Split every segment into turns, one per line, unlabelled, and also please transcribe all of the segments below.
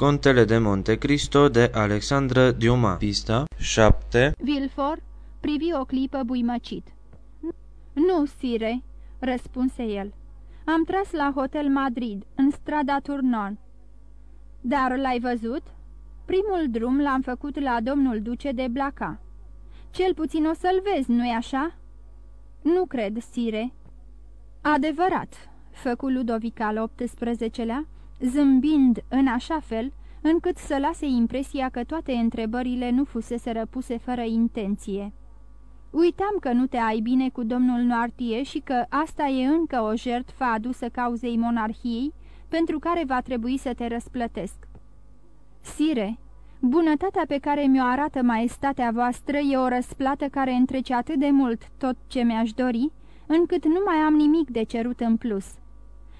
Contele de Monte Cristo de Alexandra Diuma Pista 7
Vilfor privi o clipă buimăcit. Nu, sire," răspunse el. Am tras la Hotel Madrid, în strada Turnon." Dar l-ai văzut?" Primul drum l-am făcut la domnul duce de Blaca." Cel puțin o să-l vezi, nu-i așa?" Nu cred, sire." Adevărat," făcu Ludovic al XVIII-lea, zâmbind în așa fel încât să lase impresia că toate întrebările nu fusese răpuse fără intenție. Uitam că nu te ai bine cu domnul Noartie și că asta e încă o jertfă adusă cauzei monarhiei, pentru care va trebui să te răsplătesc. Sire, bunătatea pe care mi-o arată maestatea voastră e o răsplată care întrece atât de mult tot ce mi-aș dori, încât nu mai am nimic de cerut în plus.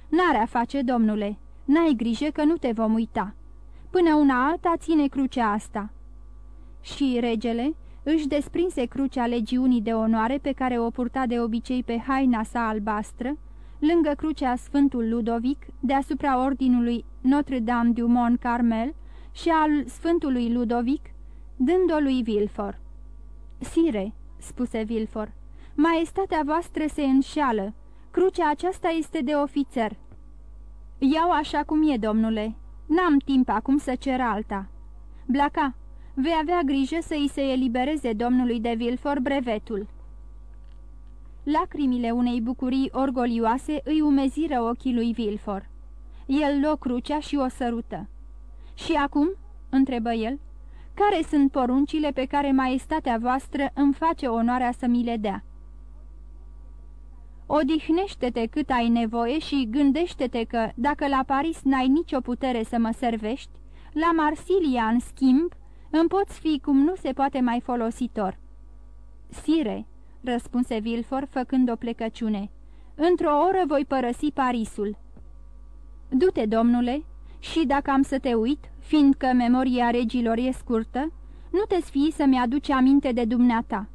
N-are a face, domnule, N-ai grijă că nu te vom uita. Până una alta ține crucea asta." Și regele își desprinse crucea legiunii de onoare pe care o purta de obicei pe haina sa albastră, lângă crucea Sfântul Ludovic, deasupra ordinului Notre-Dame du Mont Carmel și al Sfântului Ludovic, dând-o lui Vilfor. Sire," spuse Vilfor, maestatea voastră se înșeală. Crucea aceasta este de ofițer." Iau așa cum e, domnule. N-am timp acum să cer alta. Blaca, vei avea grijă să îi se elibereze domnului de Vilfor brevetul." Lacrimile unei bucurii orgolioase îi umeziră ochii lui Vilfor. El luă crucea și o sărută. Și acum?" întrebă el. Care sunt poruncile pe care maestatea voastră îmi face onoarea să mi le dea?" Odihnește-te cât ai nevoie și gândește-te că, dacă la Paris n-ai nicio putere să mă servești, la Marsilia, în schimb, îmi poți fi cum nu se poate mai folositor." Sire," răspunse Vilfor, făcând o plecăciune, într-o oră voi părăsi Parisul." Du-te, domnule, și dacă am să te uit, fiindcă memoria regilor e scurtă, nu te sfii să-mi aduci aminte de dumneata.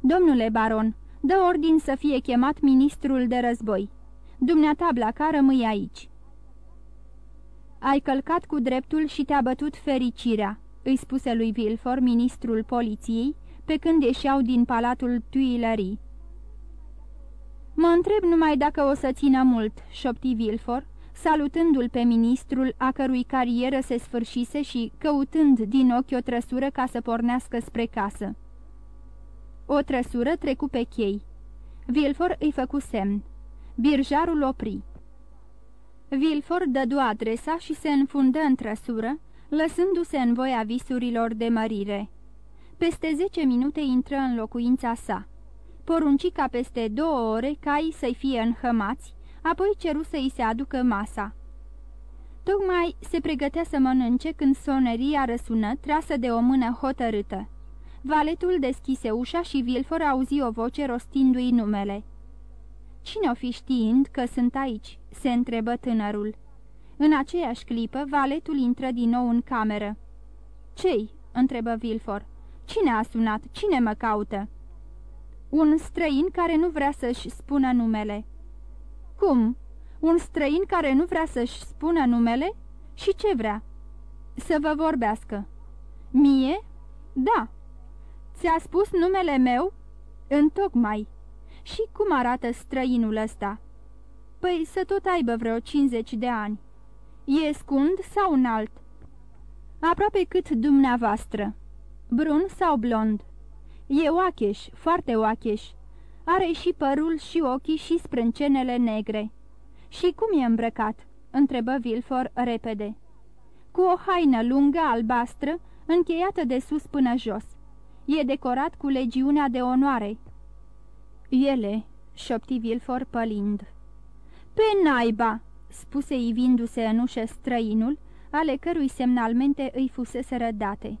Domnule baron, dă ordin să fie chemat ministrul de război. Dumneata, Blaca, rămâi aici." Ai călcat cu dreptul și te-a bătut fericirea," îi spuse lui Vilfor, ministrul poliției, pe când ieșeau din palatul Tuilerii. Mă întreb numai dacă o să țină mult," șopti Vilfor, salutându-l pe ministrul a cărui carieră se sfârșise și căutând din ochi o trăsură ca să pornească spre casă. O trăsură trecu pe chei. Vilfor îi făcu semn. Birjarul opri. Vilfor dădu adresa și se înfundă în trăsură, lăsându-se în voia visurilor de mărire. Peste zece minute intră în locuința sa. Porunci ca peste două ore caii să-i fie înhămați, apoi ceru să-i se aducă masa. Tocmai se pregătea să mănânce când soneria răsună, trasă de o mână hotărâtă. Valetul deschise ușa și Vilfor auzi o voce rostindu-i numele. Cine o fi știind că sunt aici?" se întrebă tânărul. În aceeași clipă, valetul intră din nou în cameră. Cei?" întrebă Vilfor. Cine a sunat? Cine mă caută?" Un străin care nu vrea să-și spună numele." Cum? Un străin care nu vrea să-și spună numele? Și ce vrea?" Să vă vorbească." Mie?" Da." Ți-a spus numele meu?" Întocmai." Și cum arată străinul ăsta?" Păi să tot aibă vreo 50 de ani." E scund sau înalt?" Aproape cât dumneavoastră." Brun sau blond?" E oacheș, foarte oacheș. Are și părul și ochii și sprâncenele negre." Și cum e îmbrăcat?" întrebă Vilfor repede. Cu o haină lungă albastră, încheiată de sus până jos. E decorat cu legiunea de onoare." Ele," șopti Vilfor pălind. Pe naiba!" spuse ivindu-se în ușă străinul, ale cărui semnalmente îi fusese rădate.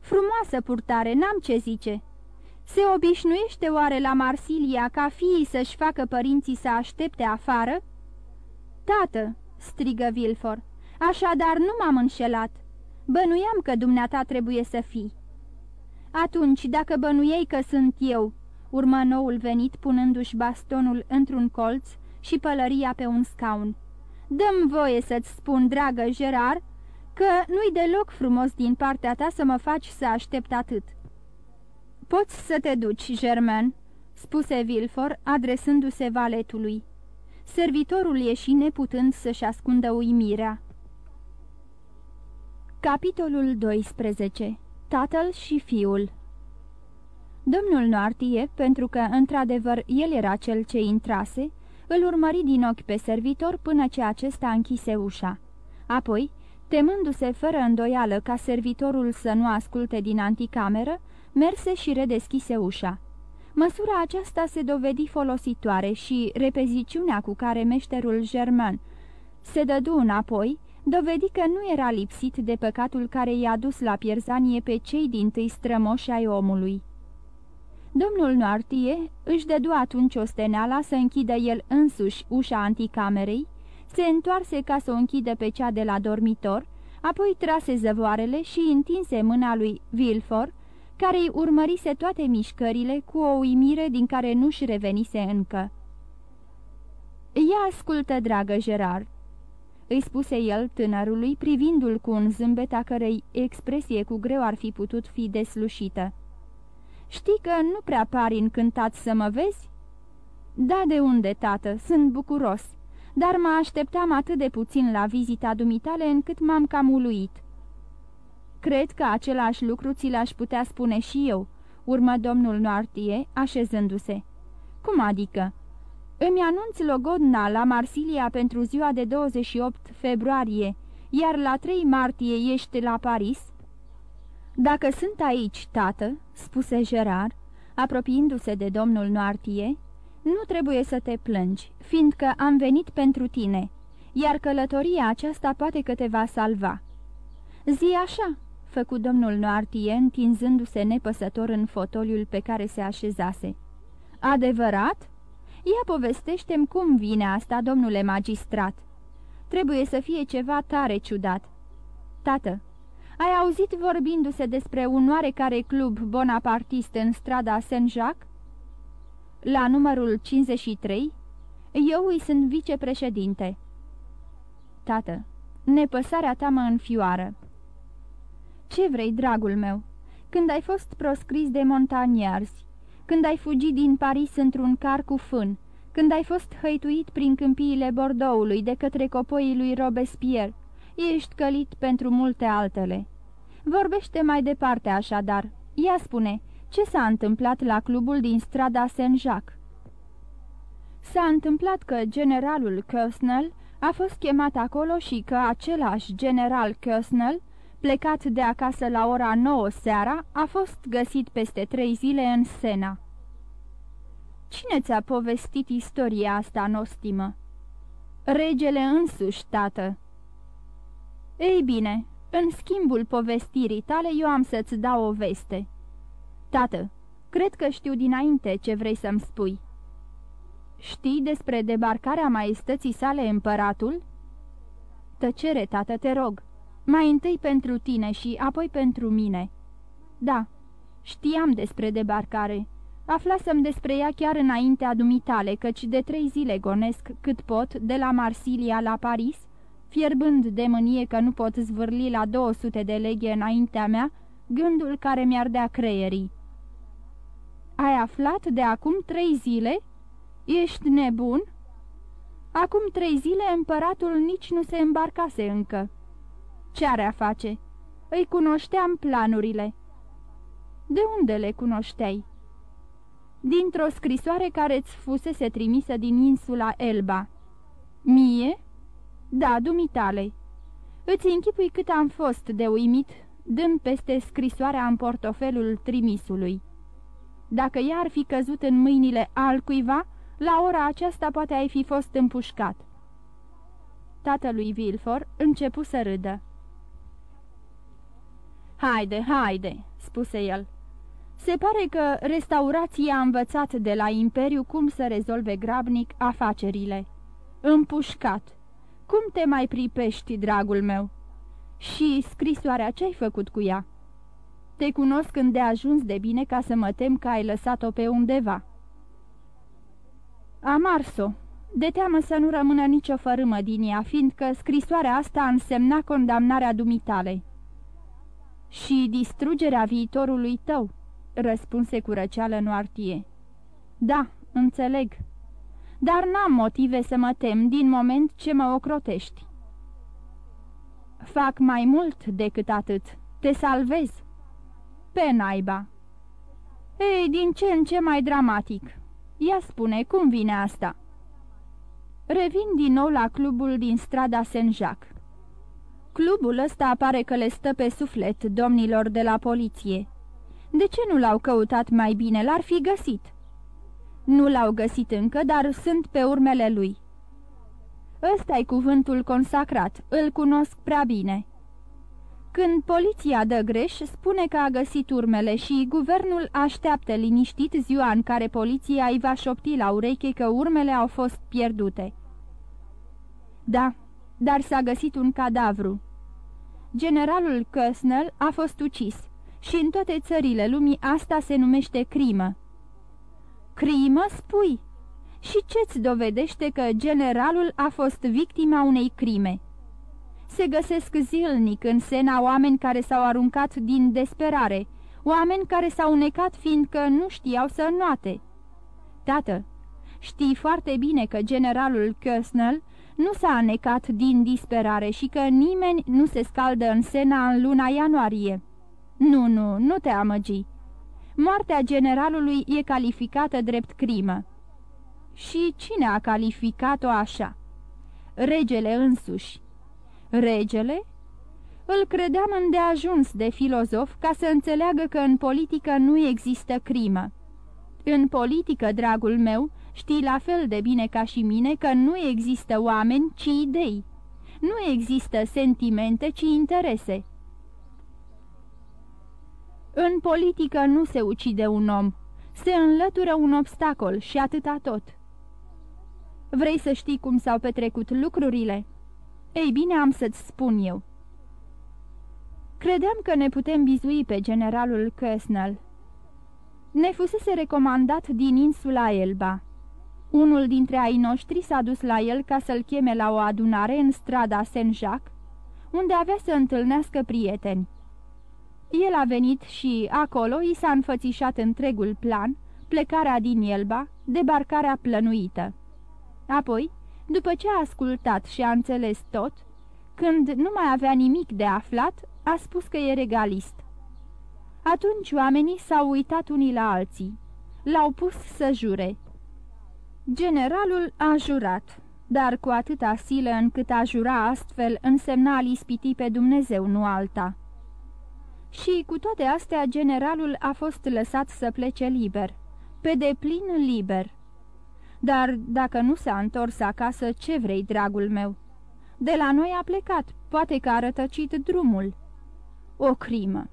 Frumoasă purtare, n-am ce zice." Se obișnuiește oare la Marsilia ca fiii să-și facă părinții să aștepte afară?" Tată!" strigă Vilfor, așadar nu m-am înșelat. Bănuiam că dumneata trebuie să fii." Atunci, dacă bănuiei că sunt eu," urmă noul venit punându-și bastonul într-un colț și pălăria pe un scaun. Dăm voie să-ți spun, dragă Gerard, că nu-i deloc frumos din partea ta să mă faci să aștept atât." Poți să te duci, Germain," spuse Vilfor, adresându-se valetului. Servitorul ieși neputând să-și ascundă uimirea. Capitolul 12. Tatăl și fiul Domnul Noartie, pentru că într-adevăr el era cel ce intrase, îl urmări din ochi pe servitor până ce acesta închise ușa. Apoi, temându-se fără îndoială ca servitorul să nu asculte din anticameră, merse și redeschise ușa. Măsura aceasta se dovedi folositoare și repeziciunea cu care meșterul Germain se dădu înapoi, dovedi că nu era lipsit de păcatul care i-a dus la pierzanie pe cei din tâi strămoși ai omului. Domnul Noartie își dădu atunci steneala să închidă el însuși ușa anticamerei, se întoarse ca să o închidă pe cea de la dormitor, apoi trase zăvoarele și întinse mâna lui Vilfor, care îi urmărise toate mișcările cu o uimire din care nu-și revenise încă. Ia ascultă, dragă Gerard," îi spuse el tânărului, privindu-l cu un zâmbet a cărei expresie cu greu ar fi putut fi deslușită. Știi că nu prea pari încântat să mă vezi?" Da, de unde, tată, sunt bucuros, dar mă așteptam atât de puțin la vizita dumitale încât m-am cam uluit." Cred că același lucru ți l-aș putea spune și eu," urmă domnul Noartie, așezându-se. Cum adică?" Îmi anunț logodna la Marsilia pentru ziua de 28 februarie, iar la 3 martie ești la Paris?" Dacă sunt aici, tată," spuse Gerard, apropiindu-se de domnul Noartie, nu trebuie să te plângi, fiindcă am venit pentru tine, iar călătoria aceasta poate că te va salva." Zi așa," făcu domnul Noartie, întinzându-se nepăsător în fotoliul pe care se așezase. Adevărat? Ia povestește-mi cum vine asta, domnule magistrat. Trebuie să fie ceva tare ciudat." Tată, ai auzit vorbindu-se despre un oarecare club bonapartist în strada Saint-Jacques? La numărul 53? Eu îi sunt vicepreședinte. Tată, nepăsarea ta mă înfioară. Ce vrei, dragul meu? Când ai fost proscris de montaniarzi, când ai fugit din Paris într-un car cu fân, când ai fost hăituit prin câmpiile Bordeauxului de către copoii lui Robespierre, ești călit pentru multe altele. Vorbește mai departe așadar. Ia spune, ce s-a întâmplat la clubul din strada Saint-Jacques? S-a întâmplat că generalul Cosnell a fost chemat acolo și că același general Cosnell, plecat de acasă la ora 9 seara, a fost găsit peste trei zile în Sena. Cine ți-a povestit istoria asta nostimă? Regele însuși, tată. Ei bine, în schimbul povestirii tale eu am să-ți dau o veste. Tată, cred că știu dinainte ce vrei să-mi spui. Știi despre debarcarea maestății sale împăratul? Tăcere, tată, te rog. Mai întâi pentru tine și apoi pentru mine. Da, știam despre debarcare. Aflasem despre ea chiar înaintea dumitale, căci de trei zile gonesc cât pot de la Marsilia la Paris fierbând de mânie că nu pot zvârli la 200 de leghe înaintea mea, gândul care mi-ar dea creierii. Ai aflat de acum trei zile? Ești nebun?" Acum trei zile împăratul nici nu se îmbarcase încă. Ce are a face? Îi cunoșteam planurile." De unde le cunoșteai?" Dintr-o scrisoare care-ți fusese trimisă din insula Elba." Mie?" Da, dumitale. Îți închipui cât am fost de uimit, dând peste scrisoarea în portofelul trimisului. Dacă ea ar fi căzut în mâinile altcuiva, la ora aceasta poate ai fi fost împușcat. Tatălui Vilfor începu să râdă. Haide, haide," spuse el. Se pare că restaurația a învățat de la Imperiu cum să rezolve grabnic afacerile. Împușcat. Cum te mai pripești, dragul meu?" Și scrisoarea ce-ai făcut cu ea?" Te cunosc ajuns de bine ca să mă tem că ai lăsat-o pe undeva." Am ars-o," de teamă să nu rămână nicio fărâmă din ea, fiindcă scrisoarea asta însemna condamnarea dumitale. Și distrugerea viitorului tău, răspunse cu răceală Noartie. Da, înțeleg, dar n-am motive să mă tem din moment ce mă ocrotești. Fac mai mult decât atât, te salvez. Pe naiba. Ei, din ce în ce mai dramatic. Ia spune, cum vine asta?" Revin din nou la clubul din strada Saint-Jacques. Clubul ăsta apare că le stă pe suflet domnilor de la poliție. De ce nu l-au căutat mai bine? L-ar fi găsit. Nu l-au găsit încă, dar sunt pe urmele lui. ăsta e cuvântul consacrat, îl cunosc prea bine. Când poliția dă greș, spune că a găsit urmele și guvernul așteaptă liniștit ziua în care poliția îi va șopti la ureche că urmele au fost pierdute. Da, dar s-a găsit un cadavru. Generalul Căsnel a fost ucis și în toate țările lumii asta se numește crimă. Crimă, spui? Și ce-ți dovedește că generalul a fost victima unei crime? Se găsesc zilnic în sena oameni care s-au aruncat din desperare, oameni care s-au necat fiindcă nu știau să înnoate. Tată, știi foarte bine că generalul Kösnel nu s-a anecat din disperare și că nimeni nu se scaldă în sena în luna ianuarie. Nu, nu, nu te amăgi. Moartea generalului e calificată drept crimă. Și cine a calificat-o așa? Regele însuși. Regele? Îl credeam îndeajuns de filozof ca să înțeleagă că în politică nu există crimă. În politică, dragul meu, știi la fel de bine ca și mine că nu există oameni, ci idei. Nu există sentimente, ci interese. În politică nu se ucide un om, se înlătură un obstacol și atâta tot. Vrei să știi cum s-au petrecut lucrurile?" Ei bine, am să-ți spun eu. Credeam că ne putem bizui pe generalul Kösnel. Ne fusese recomandat din insula Elba. Unul dintre ai noștri s-a dus la el ca să-l cheme la o adunare în strada Saint-Jacques, unde avea să întâlnească prieteni. El a venit și acolo i s-a înfățișat întregul plan, plecarea din Elba, debarcarea plănuită. Apoi, după ce a ascultat și a înțeles tot, când nu mai avea nimic de aflat, a spus că e regalist. Atunci oamenii s-au uitat unii la alții. L-au pus să jure. Generalul a jurat, dar cu atâta silă încât a jura astfel însemna lispiti pe Dumnezeu, nu alta. Și cu toate astea, generalul a fost lăsat să plece liber, pe deplin liber. Dar dacă nu s-a întors acasă, ce vrei, dragul meu? De la noi a plecat, poate că a rătăcit drumul." O crimă!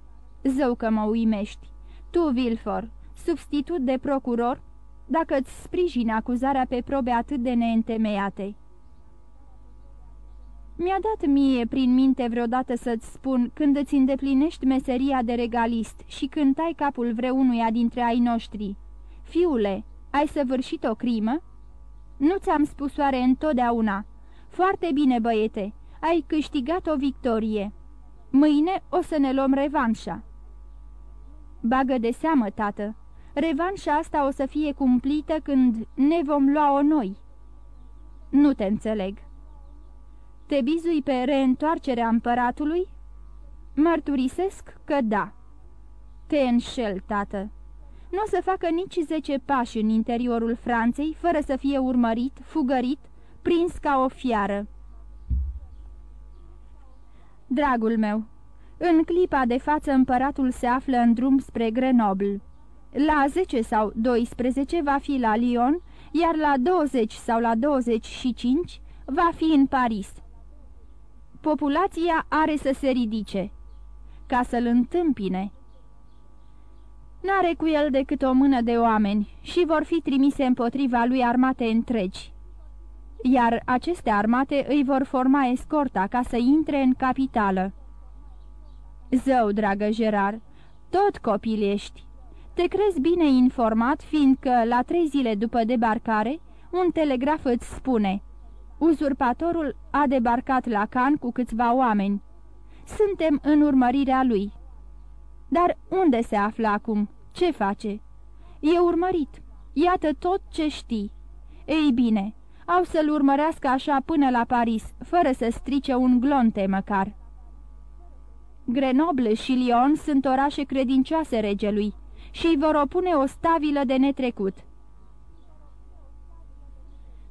Zău că mă uimești! Tu, Vilfor, substitut de procuror, dacă îți sprijini acuzarea pe probe atât de neîntemeiate." Mi-a dat mie prin minte vreodată să-ți spun când îți îndeplinești meseria de regalist și când tai capul vreunuia dintre ai noștri. Fiule, ai săvârșit o crimă?" Nu ți-am spus oare întotdeauna?" Foarte bine, băiete, ai câștigat o victorie. Mâine o să ne luăm revanșa." Bagă de seamă, tată, revanșa asta o să fie cumplită când ne vom lua-o noi." Nu te înțeleg." Te bizui pe reîntoarcerea împăratului?" Mărturisesc că da." Te înșel, tată." nu o să facă nici zece pași în interiorul Franței, fără să fie urmărit, fugărit, prins ca o fiară. Dragul meu, în clipa de față împăratul se află în drum spre Grenoble. La 10 sau 12 va fi la Lyon, iar la 20 sau la 25 va fi în Paris. Populația are să se ridice. Ca să-l întâmpine, N-are cu el decât o mână de oameni și vor fi trimise împotriva lui armate întregi. Iar aceste armate îi vor forma escorta ca să intre în capitală. Zău, dragă Gerard, tot copil ești. Te crezi bine informat, fiindcă la trei zile după debarcare, un telegraf îți spune Uzurpatorul a debarcat la Can cu câțiva oameni. Suntem în urmărirea lui. Dar unde se află acum? Ce face? E urmărit. Iată tot ce știi. Ei bine, au să-l urmărească așa până la Paris, fără să strice un glonte măcar. Grenoble și Lyon sunt orașe credincioase regelui și îi vor opune o stabilă de netrecut.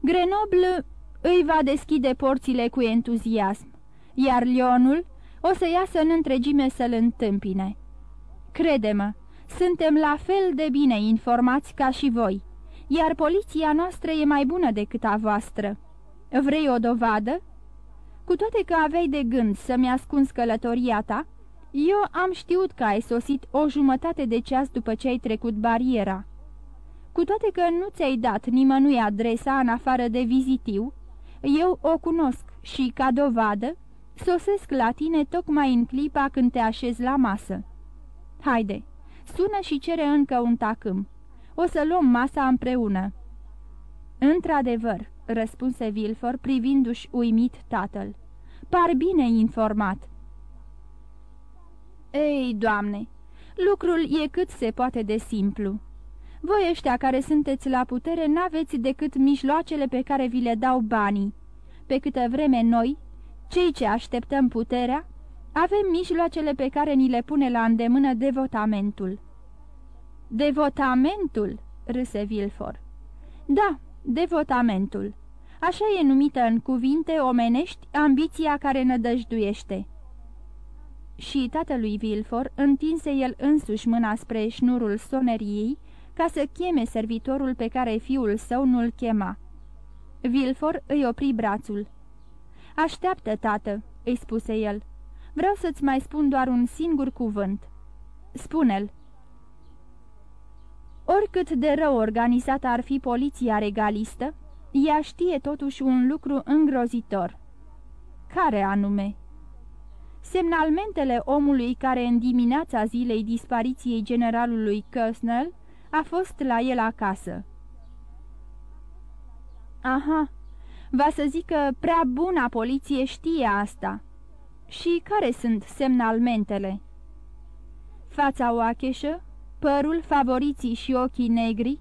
Grenoble îi va deschide porțile cu entuziasm, iar Lyonul o să iasă în întregime să-l întâmpine. Crede-mă, suntem la fel de bine informați ca și voi, iar poliția noastră e mai bună decât a voastră. Vrei o dovadă? Cu toate că aveai de gând să-mi ascunzi călătoria ta, eu am știut că ai sosit o jumătate de ceas după ce ai trecut bariera. Cu toate că nu ți-ai dat nimănui adresa în afară de vizitiu, eu o cunosc și, ca dovadă, sosesc la tine tocmai în clipa când te așezi la masă. Haide, sună și cere încă un tacâm. O să luăm masa împreună." Într-adevăr," răspunse Vilfor privindu-și uimit tatăl. Par bine informat." Ei, doamne, lucrul e cât se poate de simplu. Voi ăștia care sunteți la putere n-aveți decât mijloacele pe care vi le dau banii, pe câtă vreme noi, cei ce așteptăm puterea, avem mijloacele pe care ni le pune la îndemână devotamentul." Devotamentul?" râse Vilfor. Da, devotamentul. Așa e numită în cuvinte omenești ambiția care nădăjduiește." Și tatălui Vilfor întinse el însuși mâna spre șnurul soneriei ca să cheme servitorul pe care fiul său nu-l chema. Vilfor îi opri brațul. Așteaptă, tată," îi spuse el. Vreau să-ți mai spun doar un singur cuvânt." Spune-l." Oricât de rău organizată ar fi poliția regalistă, ea știe totuși un lucru îngrozitor. Care anume? Semnalmentele omului care în dimineața zilei dispariției generalului Căsnel a fost la el acasă. Aha, va să zică prea buna poliție știe asta. Și care sunt semnalmentele? Fața oacheșă, părul, favoriții și ochii negri,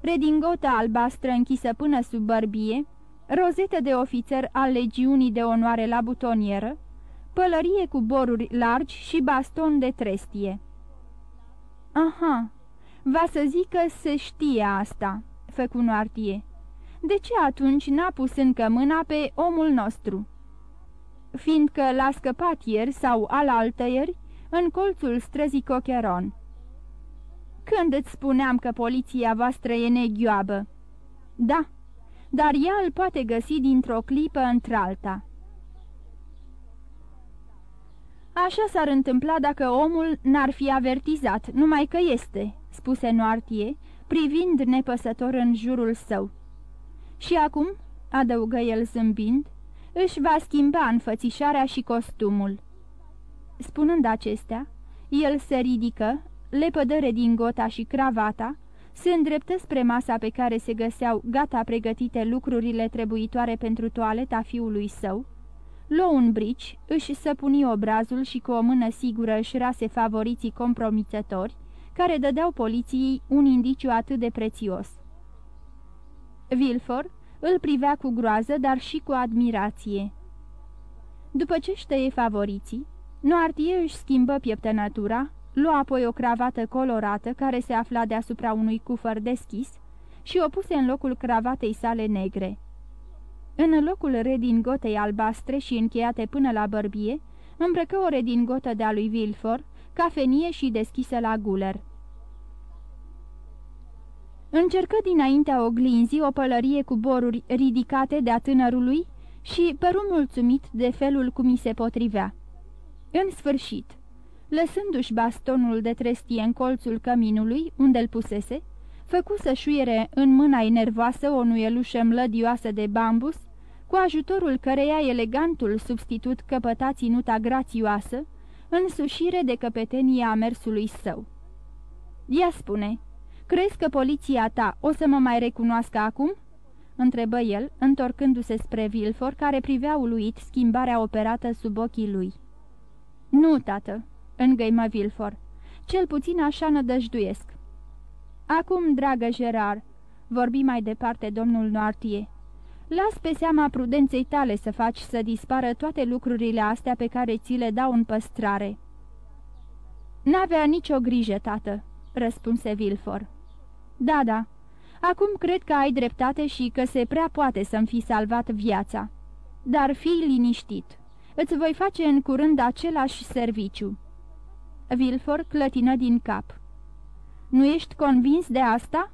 redingota albastră închisă până sub bărbie, rozetă de ofițer al legiunii de onoare la butonieră, pălărie cu boruri largi și baston de trestie. Aha, va să zică se știe asta, făcu Noartie. De ce atunci n-a pus încă mâna pe omul nostru? Fiindcă l-a scăpat ieri sau alaltăieri în colțul străzii Cocheron. Când îți spuneam că poliția voastră e neghioabă? Da, dar ea îl poate găsi dintr-o clipă într-alta. Așa s-ar întâmpla dacă omul n-ar fi avertizat, numai că este, spuse Noartie, privind nepăsător în jurul său. Și acum, adăugă el zâmbind, își va schimba înfățișarea și costumul. Spunând acestea, el se ridică, lepădă gota și cravata, se îndreptă spre masa pe care se găseau gata pregătite lucrurile trebuitoare pentru toaleta fiului său, luă un brici, își săpuni obrazul și cu o mână sigură își rase favoriții compromițători, care dădeau poliției un indiciu atât de prețios. Vilfor îl privea cu groază, dar și cu admirație. După ce ștăie favoriții, Noartie își schimbă pieptănătura, lua apoi o cravată colorată care se afla deasupra unui cufăr deschis și o puse în locul cravatei sale negre. În locul redingotei albastre și încheiate până la bărbie, îmbrăcă o redingotă de-a lui Vilfor, cafenie și deschisă la guler. Încercă dinaintea oglinzii o pălărie cu boruri ridicate de-a tânărului și păru mulțumit de felul cum i se potrivea. În sfârșit, lăsându-și bastonul de trestie în colțul căminului, unde îl pusese, făcu să șuiere în mâna nervoasă o nuielușă mlădioasă de bambus, cu ajutorul căreia elegantul substitut căpăta ținuta grațioasă, în sușire de căpetenie a mersului său. Ea spune, crezi că poliția ta o să mă mai recunoască acum? întrebă el, întorcându-se spre Vilfor, care privea uluit schimbarea operată sub ochii lui. Nu, tată," îngăimă Vilfor, cel puțin așa nădăjduiesc." Acum, dragă Gerard," vorbi mai departe domnul Noartie, las pe seama prudenței tale să faci să dispară toate lucrurile astea pe care ți le dau în păstrare." N-avea nicio grijă, tată," răspunse Vilfor. Da, da, acum cred că ai dreptate și că se prea poate să-mi fi salvat viața. Dar fii liniștit, îți voi face în curând același serviciu." Vilfor clătină din cap. Nu ești convins de asta?"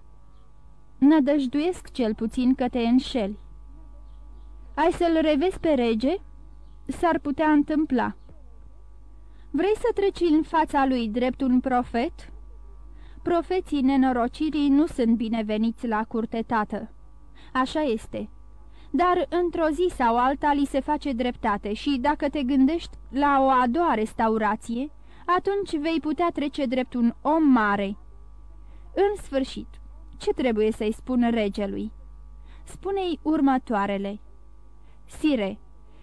Nădăjduiesc cel puțin că te înșeli." Ai să-l revezi pe rege?" S-ar putea întâmpla." Vrei să treci în fața lui drept un profet?" Profeții nenorocirii nu sunt bineveniți la curte, tată." Așa este." Dar într-o zi sau alta li se face dreptate și dacă te gândești la o a doua restaurație, atunci vei putea trece drept un om mare." În sfârșit, ce trebuie să-i spun regelui? Spune-i următoarele. Sire,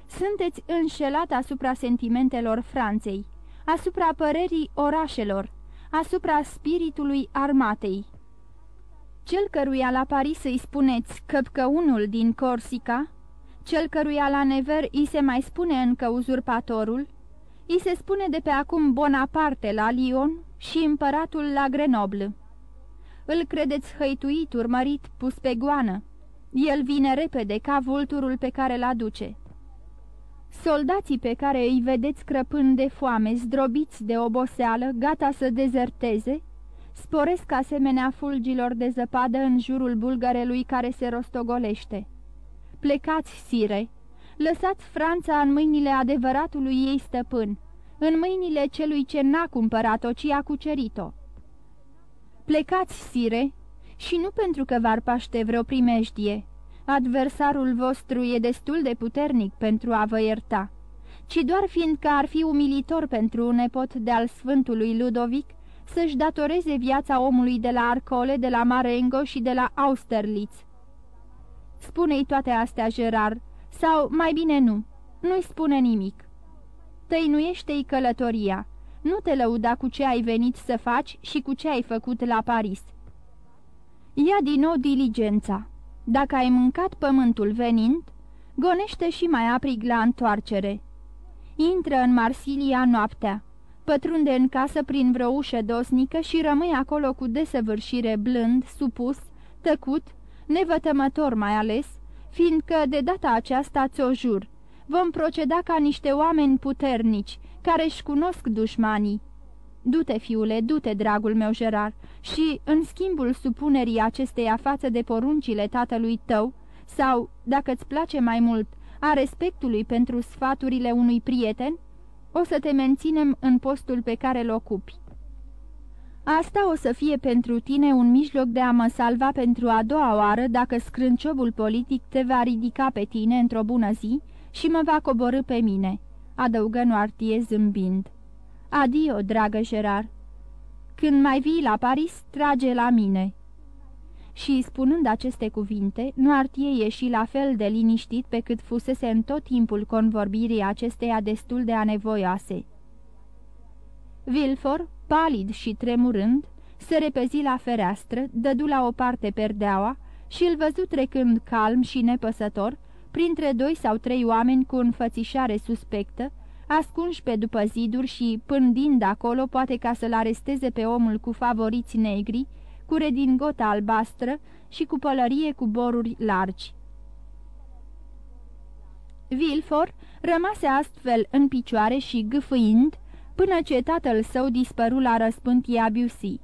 sunteți înșelat asupra sentimentelor Franței, asupra părerii orașelor, asupra spiritului armatei. Cel căruia la Paris îi spuneți căpcăunul din Corsica, cel căruia la Never îi se mai spune încă uzurpatorul, îi se spune de pe acum Bonaparte la Lyon și împăratul la Grenoble. Îl credeți hăituit, urmărit, pus pe goană. El vine repede ca vulturul pe care l aduce. Soldații pe care îi vedeți crăpând de foame, zdrobiți de oboseală, gata să dezerteze, sporesc asemenea fulgilor de zăpadă în jurul bulgarelui care se rostogolește. Plecați, sire! Lăsați Franța în mâinile adevăratului ei stăpân, în mâinile celui ce n-a cumpărat-o, ci a cucerit-o. Plecați, sire, și nu pentru că v-ar paște vreo primejdie, adversarul vostru e destul de puternic pentru a vă ierta, ci doar fiindcă ar fi umilitor pentru un nepot de-al Sfântului Ludovic să-și datoreze viața omului de la Arcole, de la Marengo și de la Austerlitz. Spune-i toate astea, Gerard, sau mai bine nu, nu-i spune nimic. Tăinuiește-i călătoria, nu te lăuda cu ce ai venit să faci și cu ce ai făcut la Paris. Ia din nou diligența. Dacă ai mâncat pământul venind, gonește și mai aprig la întoarcere. Intră în Marsilia noaptea, pătrunde în casă prin vreo ușă dosnică și rămâi acolo cu desăvârșire blând, supus, tăcut, nevătămător mai ales, fiindcă de data aceasta ți-o jur, vom proceda ca niște oameni puternici, care își cunosc dușmanii. Du-te, fiule, du-te, dragul meu Gerard, și, în schimbul supunerii acesteia față de poruncile tatălui tău, sau, dacă îți place mai mult, a respectului pentru sfaturile unui prieten, o să te menținem în postul pe care îl ocupi. Asta o să fie pentru tine un mijloc de a mă salva pentru a doua oară dacă scrânciobul politic te va ridica pe tine într-o bună zi și mă va coborâ pe mine," adăugă Noartie zâmbind. Adio, dragă Gerard! Când mai vii la Paris, trage la mine!" Și, spunând aceste cuvinte, Noartie ieși la fel de liniștit pe cât fusese în tot timpul convorbirii acesteia destul de anevoioase. Vilfor, palid și tremurând, se repezi la fereastră, dădu la o parte perdeaua și îl văzu trecând calm și nepăsător printre doi sau trei oameni cu înfățișare suspectă, ascunși pe după ziduri și pândind acolo poate ca să-l aresteze pe omul cu favoriți negri, cu redingotă albastră și cu pălărie cu boruri largi. Vilfor rămase astfel în picioare și gâfâind până ce tatăl său dispăru la răspântia Biusi.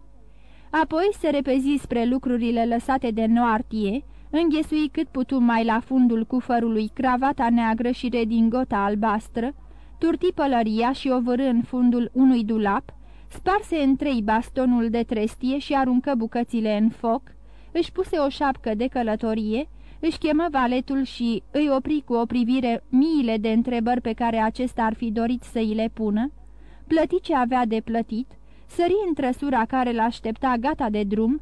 Apoi se repezi spre lucrurile lăsate de Noartie, înghesui cât putu mai la fundul cufărului cravata neagră și redingota albastră, turti pălăria și o vârâ în fundul unui dulap, sparse în trei bastonul de trestie și aruncă bucățile în foc, își puse o șapcă de călătorie, își chemă valetul și îi opri cu o privire miile de întrebări pe care acesta ar fi dorit să îi le pună, plăti ce avea de plătit, sări în trăsura care l-aștepta gata de drum,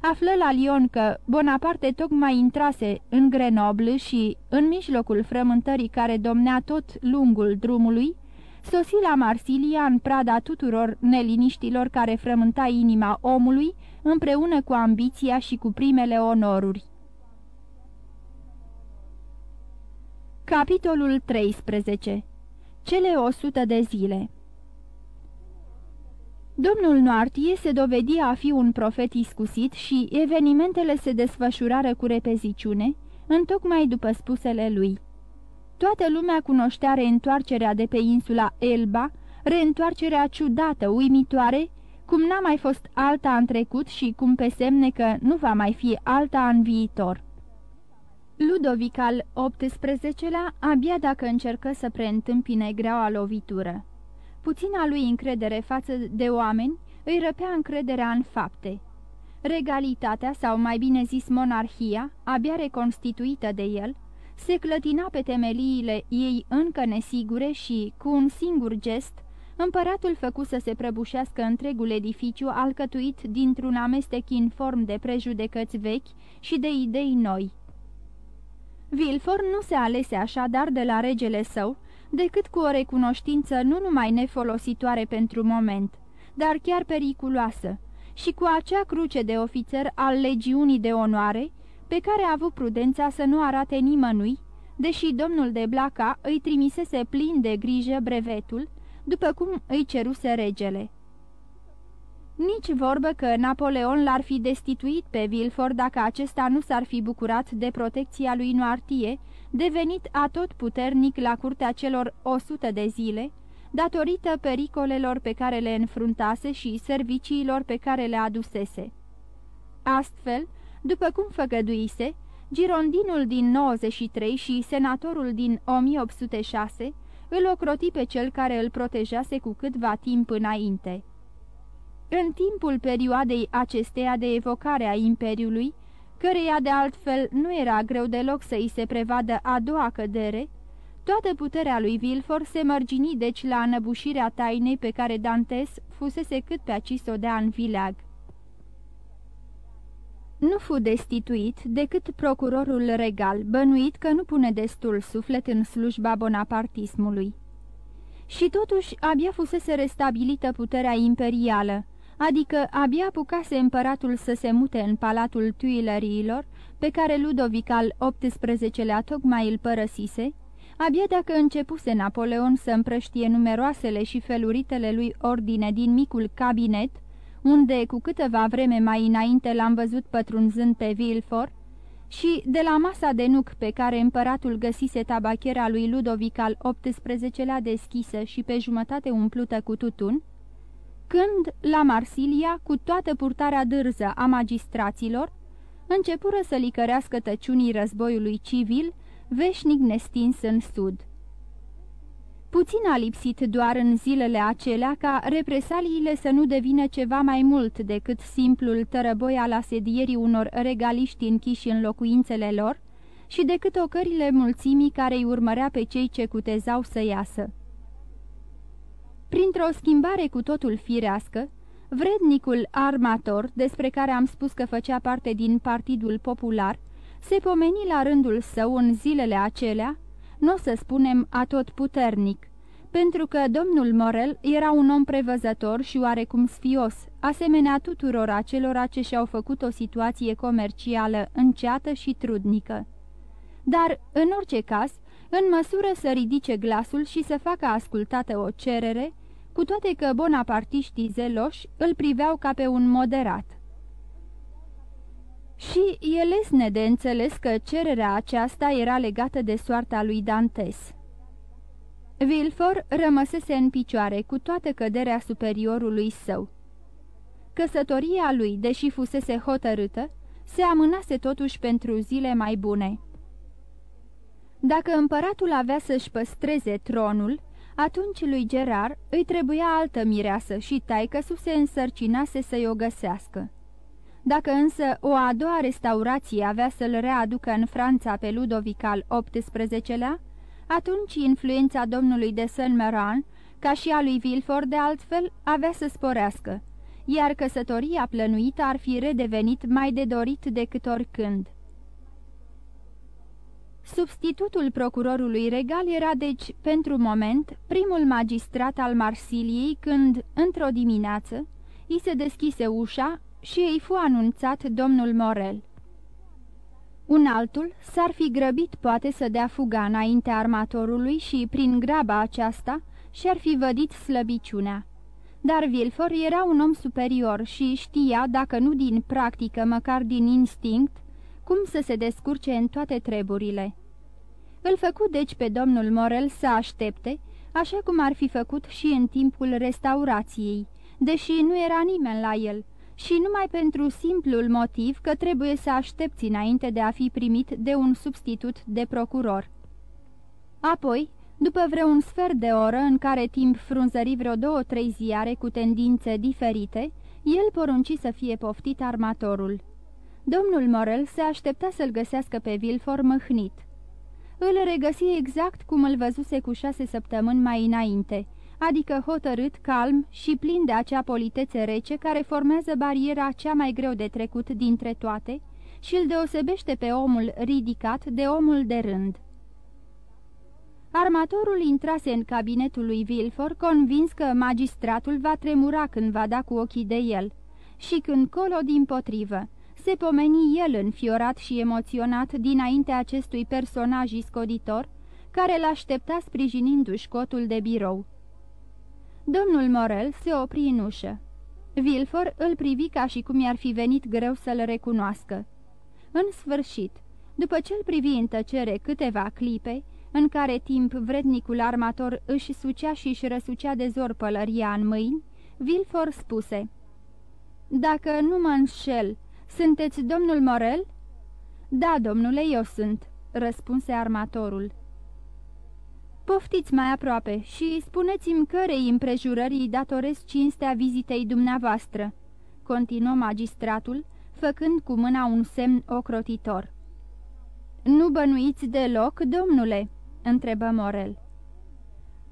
află la Lyon că Bonaparte tocmai intrase în Grenoble și, în mijlocul frământării care domnea tot lungul drumului, sosi la Marsilia în prada tuturor neliniștilor care frământa inima omului, împreună cu ambiția și cu primele onoruri. Capitolul 13 Cele o sută de zile Domnul Noartie se dovedi a fi un profet iscusit și evenimentele se desfășurară cu repeziciune, întocmai după spusele lui. Toată lumea cunoștea reîntoarcerea de pe insula Elba, reîntoarcerea ciudată, uimitoare, cum n-a mai fost alta în trecut și cum pe semne că nu va mai fi alta în viitor. Ludovic al XVIII-lea abia dacă încercă să preîntâmpine greaua lovitură. Puțina lui încredere față de oameni îi răpea încrederea în fapte. Regalitatea, sau mai bine zis monarhia, abia reconstituită de el, se clătina pe temeliile ei încă nesigure și, cu un singur gest, împăratul făcu să se prăbușească întregul edificiu alcătuit dintr-un amestec inform de prejudecăți vechi și de idei noi. Vilfor nu se alese așadar de la regele său, decât cu o recunoștință nu numai nefolositoare pentru moment, dar chiar periculoasă, și cu acea cruce de ofițer al legiunii de onoare, pe care a avut prudența să nu arate nimănui, deși domnul de Blaca îi trimisese plin de grijă brevetul, după cum îi ceruse regele. Nici vorbă că Napoleon l-ar fi destituit pe Vilfort dacă acesta nu s-ar fi bucurat de protecția lui Noartie, devenit atot puternic la curtea celor o sută de zile, datorită pericolelor pe care le înfruntase și serviciilor pe care le adusese. Astfel, după cum făgăduise, girondinul din 93 și senatorul din 1806 îl ocroti pe cel care îl protejase cu câtva timp înainte. În timpul perioadei acesteia de evocare a Imperiului, căreia de altfel nu era greu deloc să îi se prevadă a doua cădere, toată puterea lui Vilfor se mărgini deci la înăbușirea tainei pe care Dantes fusese cât pe aci să o dea în vileag. Nu fu destituit decât procurorul regal, bănuit că nu pune destul suflet în slujba bonapartismului. Și totuși abia fusese restabilită puterea imperială, adică abia apucase împăratul să se mute în palatul Tuileriilor, pe care Ludovic al XVIII-lea tocmai îl părăsise, abia dacă începuse Napoleon să împrăștie numeroasele și feluritele lui ordine din micul cabinet, unde cu câteva vreme mai înainte l-am văzut pătrunzând pe Vilfort, și de la masa de nuc pe care împăratul găsise tabachera lui Ludovic al XVIII-lea deschisă și pe jumătate umplută cu tutun, când, la Marsilia, cu toată purtarea dârză a magistraților, începură să licărească tăciunii războiului civil, veșnic nestins în sud. Puțin a lipsit doar în zilele acelea ca represaliile să nu devină ceva mai mult decât simplul tărăboi al asedierii unor regaliști închiși în locuințele lor și decât ocările mulțimii care îi urmărea pe cei ce cutezau să iasă. Printr-o schimbare cu totul firească, vrednicul armator, despre care am spus că făcea parte din Partidul Popular, se pomeni la rândul său în zilele acelea, nu o să spunem atot puternic, pentru că domnul Morel era un om prevăzător și oarecum sfios, asemenea tuturor acelora ce și-au făcut o situație comercială înceată și trudnică. Dar, în orice caz, în măsură să ridice glasul și să facă ascultată o cerere, cu toate că bonapartiștii zeloși îl priveau ca pe un moderat. Și e lesne de înțeles că cererea aceasta era legată de soarta lui Dantes. Vilfor rămăsese în picioare cu toată căderea superiorului său. Căsătoria lui, deși fusese hotărâtă, se amânase totuși pentru zile mai bune. Dacă împăratul avea să-și păstreze tronul, atunci lui Gerard îi trebuia altă mireasă și taică se însărcinase să-i o găsească. Dacă însă o a doua restaurație avea să-l readucă în Franța pe Ludovic al XVIII-lea, atunci influența domnului de Saint-Meran, ca și a lui Villefort de altfel, avea să sporească, iar căsătoria plănuită ar fi redevenit mai de dorit decât oricând. Substitutul procurorului regal era deci, pentru moment, primul magistrat al Marsiliei când, într-o dimineață, i se deschise ușa și îi fu anunțat domnul Morel. Un altul s-ar fi grăbit poate să dea fuga înaintea armatorului și, prin graba aceasta, și-ar fi vădit slăbiciunea. Dar Vilfor era un om superior și știa, dacă nu din practică, măcar din instinct, cum să se descurce în toate treburile. Îl făcu deci pe domnul Morel să aștepte, așa cum ar fi făcut și în timpul restaurației, deși nu era nimeni la el, și numai pentru simplul motiv că trebuie să aștepți înainte de a fi primit de un substitut de procuror. Apoi, după vreo un sfert de oră în care timp frunzări vreo două-trei ziare cu tendințe diferite, el porunci să fie poftit armatorul. Domnul Morel se aștepta să-l găsească pe Vilfor măhnit. Îl regăsi exact cum îl văzuse cu șase săptămâni mai înainte, adică hotărât, calm și plin de acea politețe rece care formează bariera cea mai greu de trecut dintre toate și îl deosebește pe omul ridicat de omul de rând. Armatorul intrase în cabinetul lui Vilfor, convins că magistratul va tremura când va da cu ochii de el, și când colo din potrivă, se pomeni el înfiorat și emoționat dinainte acestui personaj iscoditor, care l-aștepta sprijinindu-și cotul de birou. Domnul Morel se opri în ușă. Vilfor îl privi ca și cum i-ar fi venit greu să-l recunoască. În sfârșit, după ce îl privi în tăcere câteva clipe, în care timp vrednicul armator își sucea și își răsucea de zor pălăria în mâini, Vilfor spuse Dacă nu mă înșel, sunteți domnul Morel?" Da, domnule, eu sunt," răspunse armatorul. Poftiți mai aproape și spuneți-mi cărei împrejurări îi datoresc cinstea vizitei dumneavoastră," continuă magistratul, făcând cu mâna un semn ocrotitor. Nu bănuiți deloc, domnule?" întrebă Morel.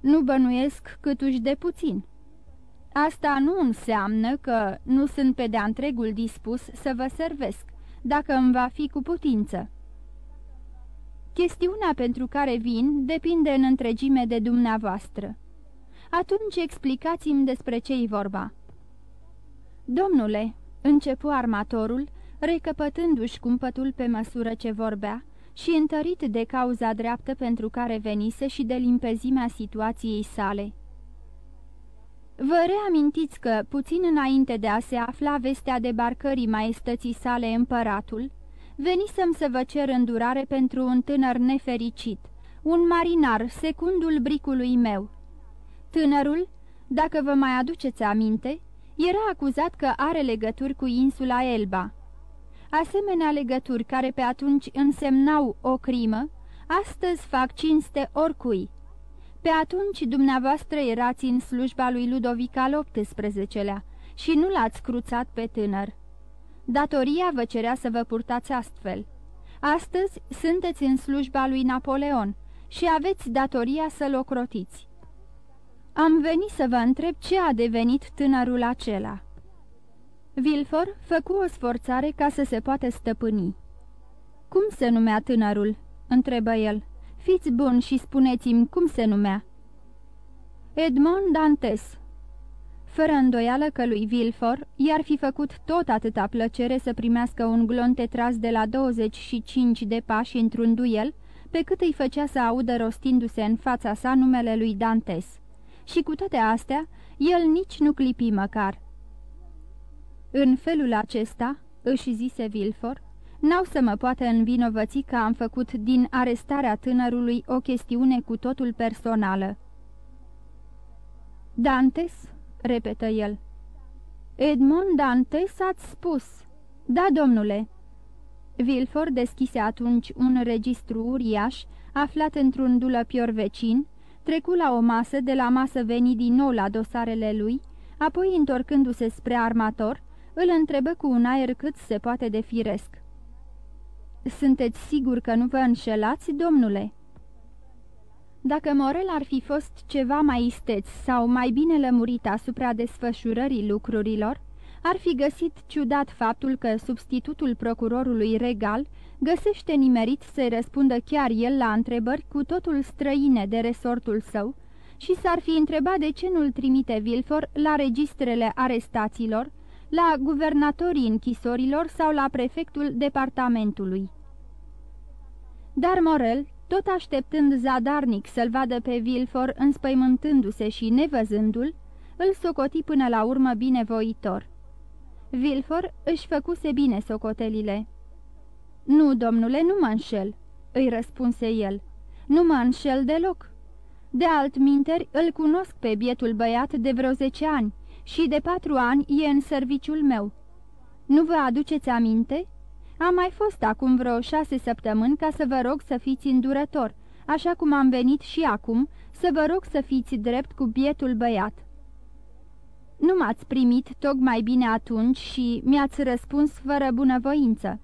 Nu bănuiesc câtuși de puțin." Asta nu înseamnă că nu sunt pe de-a întregul dispus să vă servesc, dacă îmi va fi cu putință." Chestiunea pentru care vin depinde în întregime de dumneavoastră. Atunci explicați-mi despre ce-i vorba." Domnule," începu armatorul, recăpătându-și cumpătul pe măsură ce vorbea și întărit de cauza dreaptă pentru care venise și de limpezimea situației sale. Vă reamintiți că, puțin înainte de a se afla vestea debarcării maestății sale împăratul, venisem să vă cer îndurare pentru un tânăr nefericit, un marinar, secundul bricului meu. Tânărul, dacă vă mai aduceți aminte, era acuzat că are legături cu insula Elba. Asemenea legături care pe atunci însemnau o crimă, astăzi fac cinste oricui. Pe atunci dumneavoastră erați în slujba lui Ludovic al XVIII-lea și nu l-ați cruțat pe tânăr. Datoria vă cerea să vă purtați astfel. Astăzi sunteți în slujba lui Napoleon și aveți datoria să-l ocrotiți. Am venit să vă întreb ce a devenit tânărul acela. Vilfor făcu o sforțare ca să se poată stăpâni. Cum se numea tânărul?" întrebă el. Fiți bun și spuneți-mi cum se numea." Edmond Dantes." Fără îndoială că lui Vilfor i-ar fi făcut tot atâta plăcere să primească un glonte tras de la 25 de pași într-un duel, pe cât îi făcea să audă rostindu-se în fața sa numele lui Dantes. Și cu toate astea, el nici nu clipi măcar. În felul acesta, își zise Vilfor, N-au să mă poată învinovăți că am făcut din arestarea tânărului o chestiune cu totul personală. Dantes?" repetă el. Edmond Dantes ați spus." Da, domnule." Vilfor deschise atunci un registru uriaș, aflat într-un dulăpior vecin, trecu la o masă, de la masă veni din nou la dosarele lui, apoi, întorcându-se spre armator, îl întrebă cu un aer cât se poate de firesc. Sunteți sigur că nu vă înșelați, domnule?" Dacă Morel ar fi fost ceva mai isteț sau mai bine lămurit asupra desfășurării lucrurilor, ar fi găsit ciudat faptul că substitutul procurorului regal găsește nimerit să-i răspundă chiar el la întrebări cu totul străine de resortul său și s-ar fi întrebat de ce nu-l trimite Vilfor la registrele arestaților, la guvernatorii închisorilor sau la prefectul departamentului. Dar Morel, tot așteptând zadarnic să-l vadă pe Vilfor înspăimântându-se și nevăzându-l, îl socoti până la urmă binevoitor. Vilfor își făcuse bine socotelile. Nu, domnule, nu mă înșel," îi răspunse el. Nu mă înșel deloc." De altminteri îl cunosc pe bietul băiat de vreo zece ani și de patru ani e în serviciul meu. Nu vă aduceți aminte? Am mai fost acum vreo șase săptămâni ca să vă rog să fiți îndurător, așa cum am venit și acum să vă rog să fiți drept cu bietul băiat. Nu m-ați primit tocmai bine atunci și mi-ați răspuns fără bunăvoință.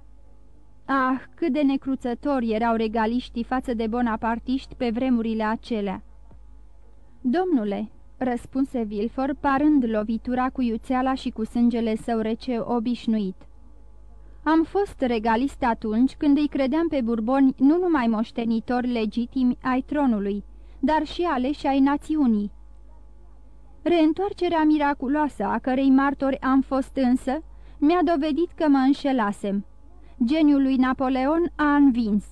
Ah, cât de necruțători erau regaliștii față de bonapartiști pe vremurile acelea! Domnule, răspunse Vilfor, parând lovitura cu iuțeala și cu sângele său rece obișnuit. Am fost regalist atunci când îi credeam pe burboni nu numai moștenitori legitimi ai tronului, dar și aleși ai națiunii. Reîntoarcerea miraculoasă a cărei martori am fost însă mi-a dovedit că mă înșelasem. Geniul lui Napoleon a învins.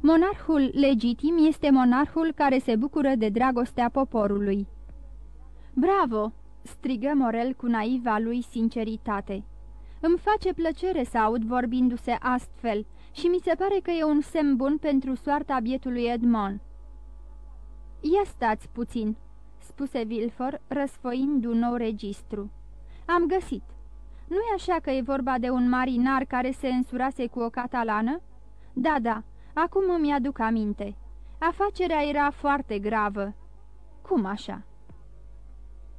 Monarhul legitim este monarhul care se bucură de dragostea poporului. Bravo!" strigă Morel cu naiva lui sinceritate. Îmi face plăcere să aud vorbindu-se astfel și mi se pare că e un semn bun pentru soarta bietului Edmond." Ia stați puțin," spuse Vilfor, răsfoind un nou registru. Am găsit. Nu-i așa că e vorba de un marinar care se însurase cu o catalană?" Da, da, acum îmi aduc aminte. Afacerea era foarte gravă." Cum așa?"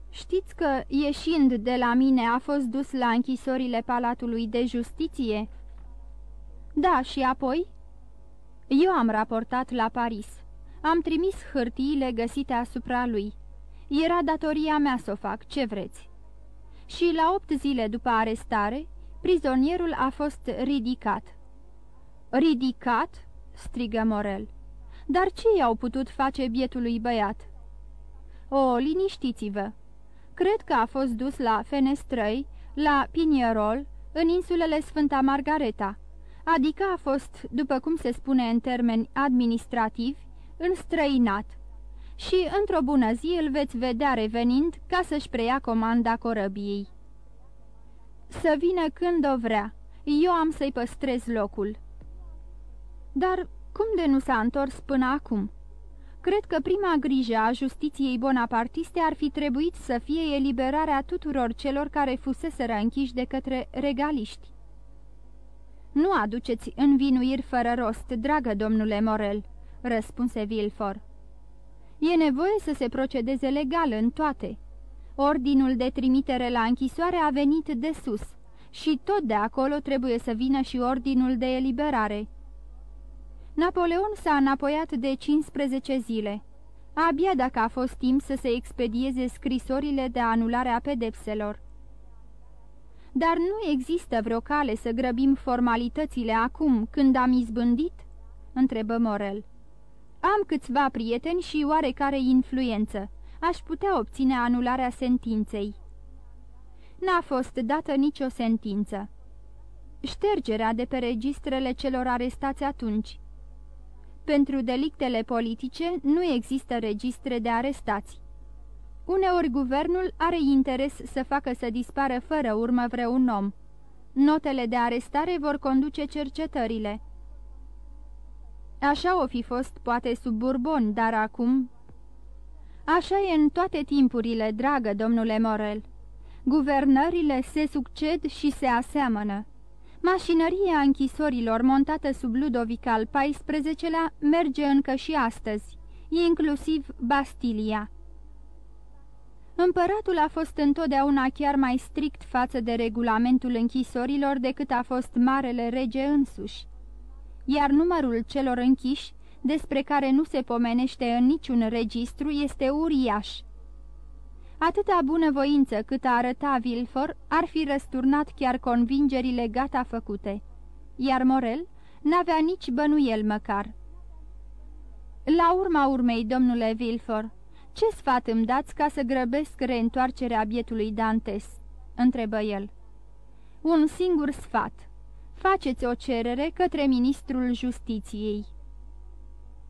Știți că, ieșind de la mine, a fost dus la închisorile Palatului de Justiție?" Da, și apoi?" Eu am raportat la Paris. Am trimis hârtiile găsite asupra lui. Era datoria mea să o fac, ce vreți." Și la opt zile după arestare, prizonierul a fost ridicat. Ridicat?" strigă Morel. Dar ce i-au putut face bietului băiat?" O, liniștiți-vă!" Cred că a fost dus la Fenestrăi, la Pinierol, în insulele Sfânta Margareta, adică a fost, după cum se spune în termeni administrativi, înstrăinat. Și într-o bună zi îl veți vedea revenind ca să-și preia comanda corăbiei. Să vină când o vrea, eu am să-i păstrez locul. Dar cum de nu s-a întors până acum? Cred că prima grijă a justiției bonapartiste ar fi trebuit să fie eliberarea tuturor celor care fuseseră închiși de către regaliști. Nu aduceți învinuiri fără rost, dragă domnule Morel," răspunse Vilfor. E nevoie să se procedeze legal în toate. Ordinul de trimitere la închisoare a venit de sus și tot de acolo trebuie să vină și ordinul de eliberare." Napoleon s-a înapoiat de 15 zile. Abia dacă a fost timp să se expedieze scrisorile de anulare a pedepselor. Dar nu există vreo cale să grăbim formalitățile acum, când am izbândit?" întrebă Morel. Am câțiva prieteni și oarecare influență. Aș putea obține anularea sentinței." N-a fost dată nicio sentință. Ștergerea de pe registrele celor arestați atunci pentru delictele politice nu există registre de arestați. Uneori guvernul are interes să facă să dispară fără urmă vreun om. Notele de arestare vor conduce cercetările. Așa o fi fost poate sub Bourbon, dar acum... Așa e în toate timpurile, dragă domnule Morel. Guvernările se succed și se aseamănă. Mașinăria închisorilor montată sub Ludovic al XIV-lea merge încă și astăzi, inclusiv Bastilia. Împăratul a fost întotdeauna chiar mai strict față de regulamentul închisorilor decât a fost marele rege însuși, iar numărul celor închiși, despre care nu se pomenește în niciun registru, este uriaș. Atâta bunăvoință cât a arăta Vilfor ar fi răsturnat chiar convingerile gata făcute, iar Morel n-avea nici bănuiel măcar. La urma urmei, domnule Vilfor, ce sfat îmi dați ca să grăbesc reîntoarcerea bietului Dantes?" întrebă el. Un singur sfat. Faceți o cerere către ministrul justiției."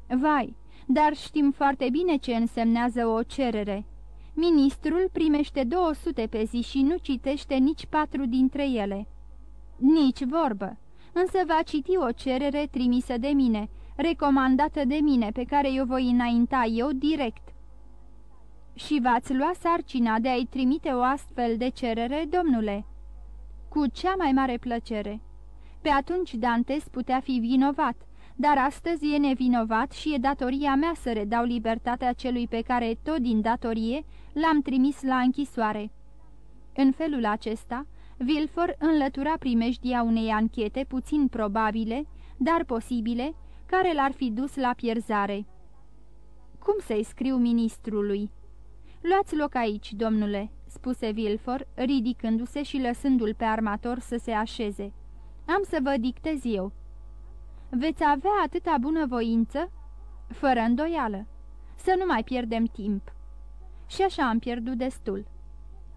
Vai, dar știm foarte bine ce însemnează o cerere." Ministrul primește 200 pe zi și nu citește nici patru dintre ele. Nici vorbă, însă va citi o cerere trimisă de mine, recomandată de mine, pe care eu voi înainta eu direct. Și v-ați lua sarcina de a-i trimite o astfel de cerere, domnule? Cu cea mai mare plăcere. Pe atunci Dantes putea fi vinovat, dar astăzi e nevinovat și e datoria mea să redau libertatea celui pe care, tot din datorie, l-am trimis la închisoare. În felul acesta, Vilfor înlătura primejdia unei anchete puțin probabile, dar posibile, care l-ar fi dus la pierzare. Cum să-i scriu ministrului?" Luați loc aici, domnule," spuse Vilfor, ridicându-se și lăsându-l pe armator să se așeze. Am să vă dictez eu." Veți avea atâta bunăvoință?" Fără îndoială. Să nu mai pierdem timp." Și așa am pierdut destul."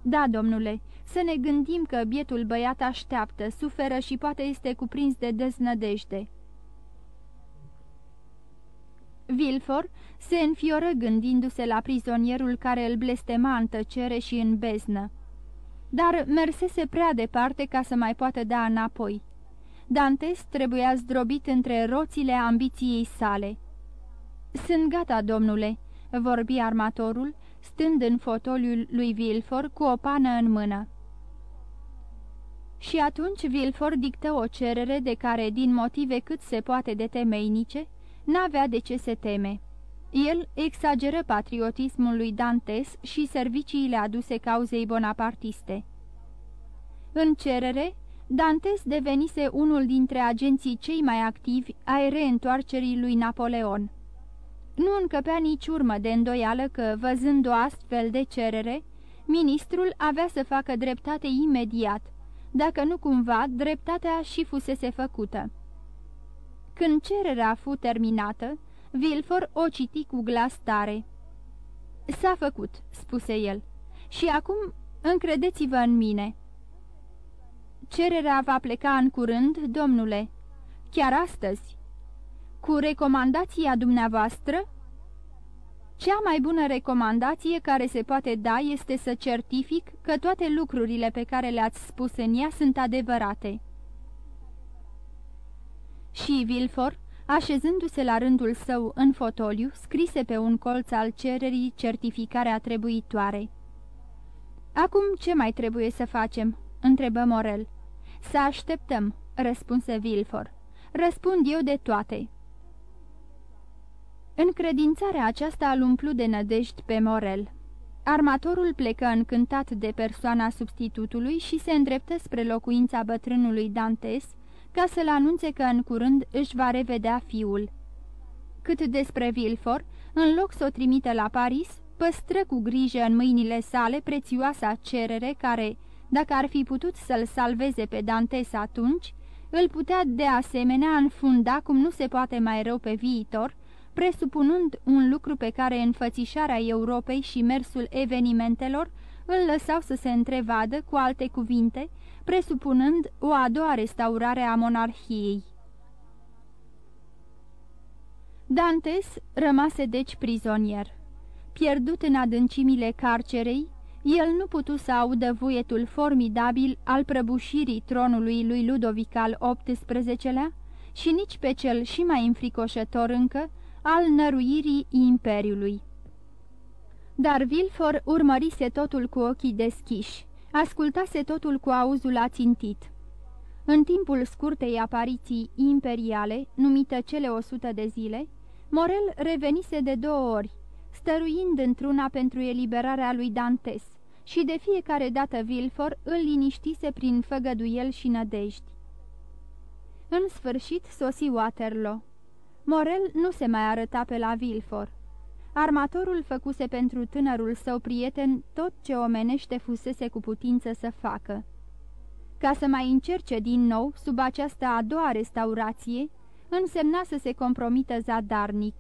Da, domnule, să ne gândim că bietul băiat așteaptă, suferă și poate este cuprins de deznădejde." Vilfor se înfioră gândindu-se la prizonierul care îl blestema în tăcere și în beznă. Dar mersese prea departe ca să mai poată da înapoi. Dantes trebuia zdrobit între roțile ambiției sale. Sunt gata, domnule," vorbi armatorul, stând în fotoliul lui Vilfor cu o pană în mână. Și atunci Vilfor dictă o cerere de care, din motive cât se poate de temeinice, n-avea de ce se teme. El exageră patriotismul lui Dantes și serviciile aduse cauzei bonapartiste. În cerere, Dantes devenise unul dintre agenții cei mai activi ai reîntoarcerii lui Napoleon. Nu încăpea nici urmă de îndoială că, văzând o astfel de cerere, ministrul avea să facă dreptate imediat, dacă nu cumva dreptatea și fusese făcută. Când cererea fu terminată, Vilfor o citi cu glas tare. S-a făcut," spuse el, și acum încredeți-vă în mine." Cererea va pleca în curând, domnule, chiar astăzi." Cu recomandația dumneavoastră?" Cea mai bună recomandație care se poate da este să certific că toate lucrurile pe care le-ați spus în ea sunt adevărate." Și Vilfor, așezându-se la rândul său în fotoliu, scrise pe un colț al cererii certificarea trebuitoare. Acum ce mai trebuie să facem?" întrebă Morel. Să așteptăm," răspunse Vilfor. Răspund eu de toate." Încredințarea aceasta îl umplu de nădejdi pe Morel. Armatorul plecă încântat de persoana substitutului și se îndreptă spre locuința bătrânului Dantes, ca să-l anunțe că în curând își va revedea fiul. Cât despre Vilfor, în loc să o trimite la Paris, păstră cu grijă în mâinile sale prețioasa cerere care, dacă ar fi putut să-l salveze pe Dantes atunci, îl putea de asemenea înfunda cum nu se poate mai rău pe viitor, presupunând un lucru pe care înfățișarea Europei și mersul evenimentelor îl lăsau să se întrevadă, cu alte cuvinte, presupunând o a doua restaurare a monarhiei. Dantes rămase deci prizonier. Pierdut în adâncimile carcerei, el nu putu să audă vuietul formidabil al prăbușirii tronului lui Ludovic al XVIII-lea și nici pe cel și mai înfricoșător încă al năruirii Imperiului. Dar Vilfor urmărise totul cu ochii deschiși, ascultase totul cu auzul ațintit. În timpul scurtei apariții imperiale, numită cele o sută de zile, Morel revenise de două ori, stăruind într-una pentru eliberarea lui Dantes și de fiecare dată Vilfor îl liniștise prin făgăduiel și nădejdi. În sfârșit sosi Waterloo. Morel nu se mai arăta pe la Vilfor. Armatorul făcuse pentru tânărul său prieten tot ce omenește fusese cu putință să facă. Ca să mai încerce din nou, sub această a doua restaurație, însemna să se compromită zadarnic,